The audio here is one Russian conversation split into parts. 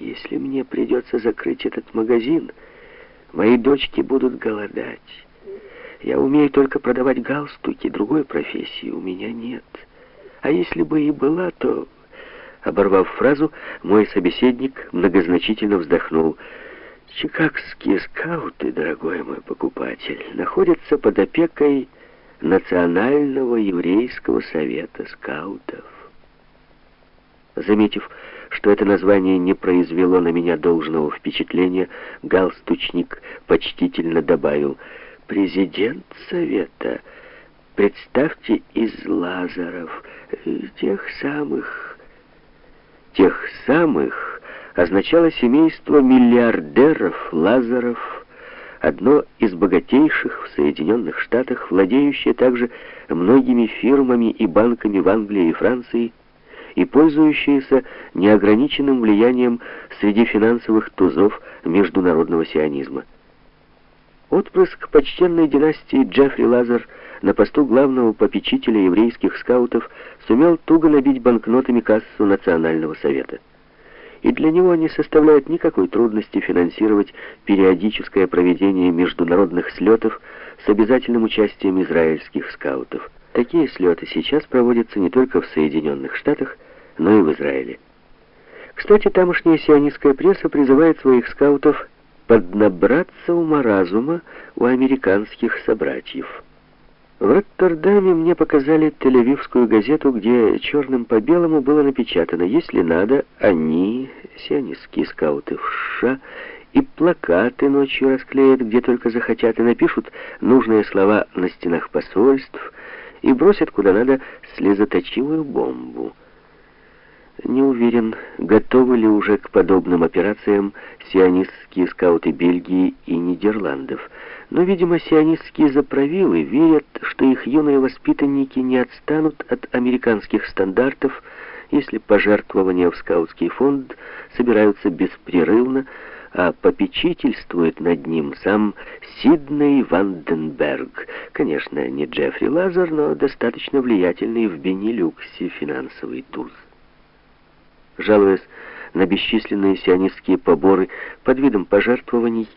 Если мне придется закрыть этот магазин, мои дочки будут голодать. Я умею только продавать галстуки, другой профессии у меня нет. А если бы и была, то... Оборвав фразу, мой собеседник многозначительно вздохнул. Чикагские скауты, дорогой мой покупатель, находятся под опекой Национального еврейского совета скаутов. Заметив, что это название не произвело на меня должного впечатления, галстучник почтительно добавил «Президент совета, представьте, из Лазаров, тех самых...» «Тех самых» означало семейство миллиардеров Лазаров, одно из богатейших в Соединенных Штатах, владеющее также многими фирмами и банками в Англии и Франции, и пользующиеся неограниченным влиянием среди финансовых тузов международного сионизма. Отпрыск почтенной династии Джеффри Лазар на посту главного попечителя еврейских скаутов сумел туго набить банкнотами кассу Национального совета. И для него не составляет никакой трудности финансировать периодическое проведение международных слетов с обязательным участием израильских скаутов. Такие слеты сейчас проводятся не только в Соединенных Штатах, но и в Израиле. Кстати, тамошняя сионистская пресса призывает своих скаутов поднабраться ума разума у американских собратьев. В Роттердаме мне показали тель газету, где черным по белому было напечатано «Если надо, они, сионистские скауты в США, и плакаты ночью расклеят, где только захотят, и напишут нужные слова на стенах посольств, и бросят куда надо слезоточивую бомбу. Не уверен, готовы ли уже к подобным операциям сионистские скауты Бельгии и Нидерландов. Но, видимо, сионистские заправилы верят, что их юные воспитанники не отстанут от американских стандартов, если пожертвования в скаутский фонд собираются беспрерывно, а попечительствует над ним сам Сидней Ванденберг. Конечно, не Джеффри Лазар, но достаточно влиятельный в Бенилюксе финансовый туз. Жалуясь на бесчисленные сионистские поборы под видом пожертвований,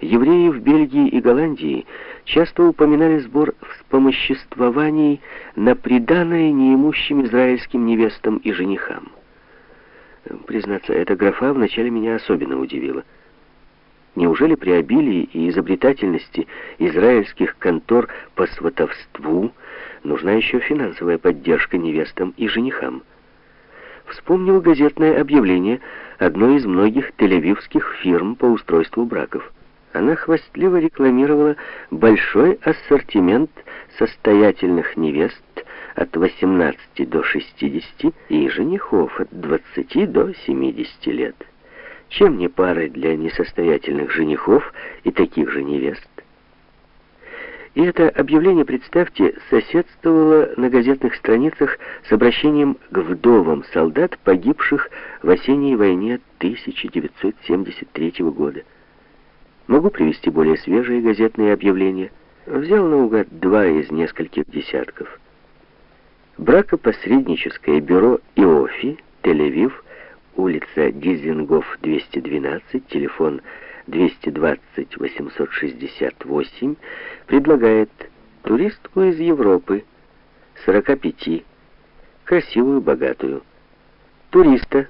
евреи в Бельгии и Голландии часто упоминали сбор вспомоществований на приданное неимущим израильским невестам и женихам. Признаться, эта графа вначале меня особенно удивила. Неужели при обилии и изобретательности израильских контор по сватовству нужна еще финансовая поддержка невестам и женихам? Вспомнил газетное объявление одной из многих тель-авивских фирм по устройству браков. Она хвастливо рекламировала большой ассортимент состоятельных невест от 18 до 60 и женихов от 20 до 70 лет. Чем не пары для несостоятельных женихов и таких же невест? И это объявление, представьте, соседствовало на газетных страницах с обращением к вдовам солдат, погибших в осенней войне 1973 года. Могу привести более свежие газетные объявления. Взял наугад два из нескольких десятков. Бракопосредническое бюро ИОФИ, Тель-Авив, улица Дизингоф, 212, телефон 220-868, предлагает туристку из Европы, 45, красивую, богатую. Туриста,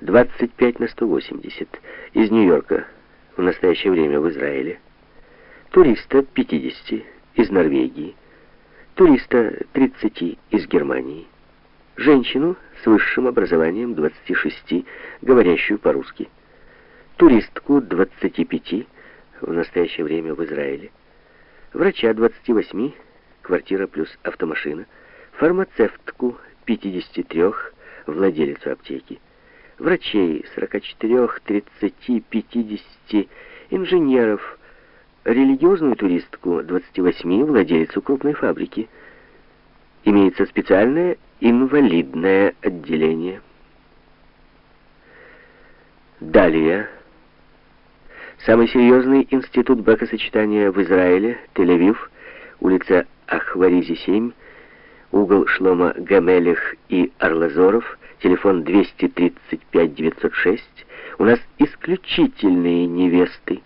25 на 180, из Нью-Йорка, в настоящее время в Израиле. Туриста, 50, из Норвегии туриста 30 из Германии, женщину с высшим образованием 26, говорящую по-русски, туристку 25, в настоящее время в Израиле, врача 28, квартира плюс автомашина, фармацевтку 53, владелицу аптеки, врачей 44, 30, 50, инженеров религиозную туристку 28, владельцу крупной фабрики. Имеется специальное инвалидное отделение. Далее. Самый серьезный институт бракосочетания в Израиле, Тель-Авив, улица Ахваризи, 7, угол Шлома Гамелех и Арлазоров, телефон 235-906. У нас исключительные невесты.